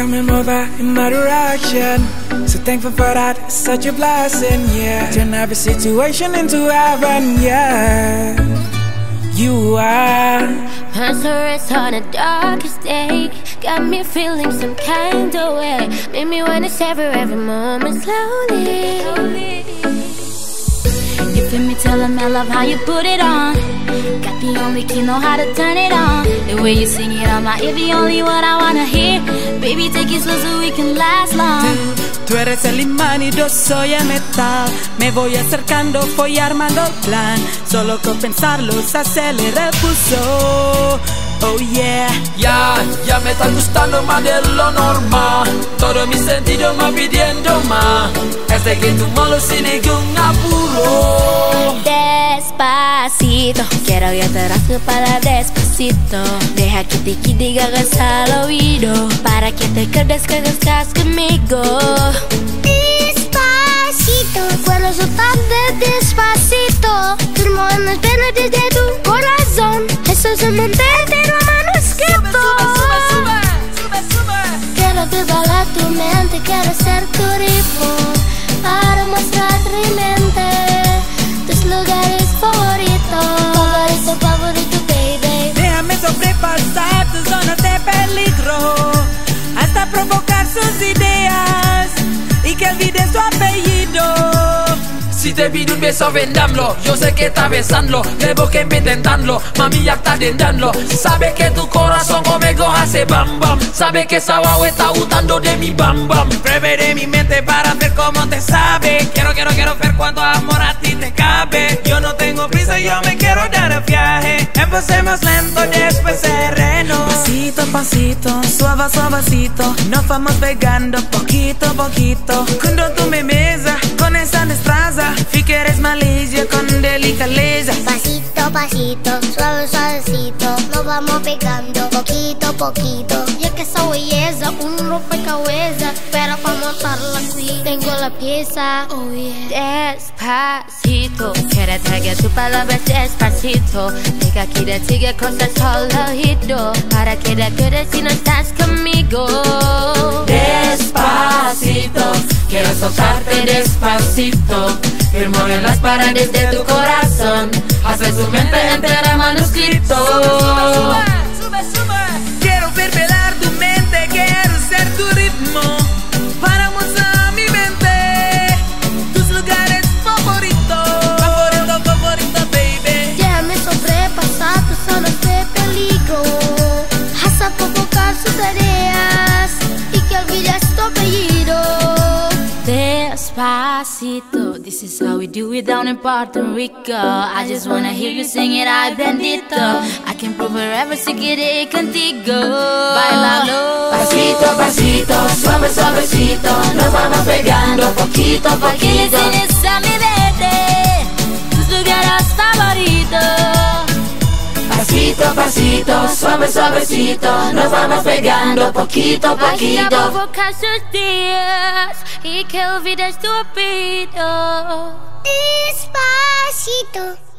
coming over in my direction. So thankful for that, such a blessing, yeah. Turn every situation into heaven, yeah. You are. Answers on the darkest day. Got me feeling some kind of way. Made me wanna savor every moment slowly. You feel me? Tell them I love how you put it on. Got the only key, know how to turn it on. The way you sing it on my ear, the only one I wanna hear. Baby, take it slow so we can last long. Tú eres el imán y yo soy el metal. Me voy acercando, voy armando el plan. Solo con pensarlo se acelera el pulso. Oh yeah. Ya, ya me está gustando más de lo normal. Todo mi sentido me pidiendo más. Este que tú malo sin ningún apuro. Despacito, quiero que te rasgue para despacito. Deja que te diga al oído. Para que te quedes que estás conmigo. Despacito, cuando soltaste despacito, firmo en las venas desde tu corazón. Eso es un entero manuscrito. Quiero desbalar tu mente, quiero ser tu ritmo sus ideas y que olvides tu apellido. Si te pido un beso, vendámoslo. Yo sé que está besando, debo que me. Mami ya está tentando. Sabe que tu corazón conmigo hace bam bam. Sabe que esa guau está gustando de mi bam bam. Preveré mi mente para ver cómo te sabe. Quiero, quiero, quiero ver cuánto amor a ti te cabe. Yo no tengo prisa, yo me quiero dar el viaje. Empecemos lento, después. Pasito a pasito, suave, suavecito. Nos vamos pegando poquito a poquito. Cuando tú me besas con esa destreza, vi que eres malicia con delicadeza. Pasito, pasito, suave, suavecito, nos vamos pegando poquito a poquito. Y es que esa belleza, un rompecabezas, pero para montarla aquí tengo la pieza. Oh yeah. Despacito, quiero traer tu palabra despacito. Diga que te sigue cosas al oído. Para que te quedes si no estás conmigo. Despacito, soltarte despacito. Firmo en las paredes de tu corazón. Hace su mente entera manuscrito. Despacito, this is how we do it down in Puerto Rico. I just wanna hear you sing it, ay bendito. I can prove forever si quiere contigo. Bailalo. Pasito a pasito, suave, suavecito. Nos vamos pegando poquito a poquito. enseñes a mi bebé tus lugares favoritos. Pasito a pasito, suave, suavecito. Nos vamos pegando poquito a poquito. provocar sus días e que eu vidas do Despacito.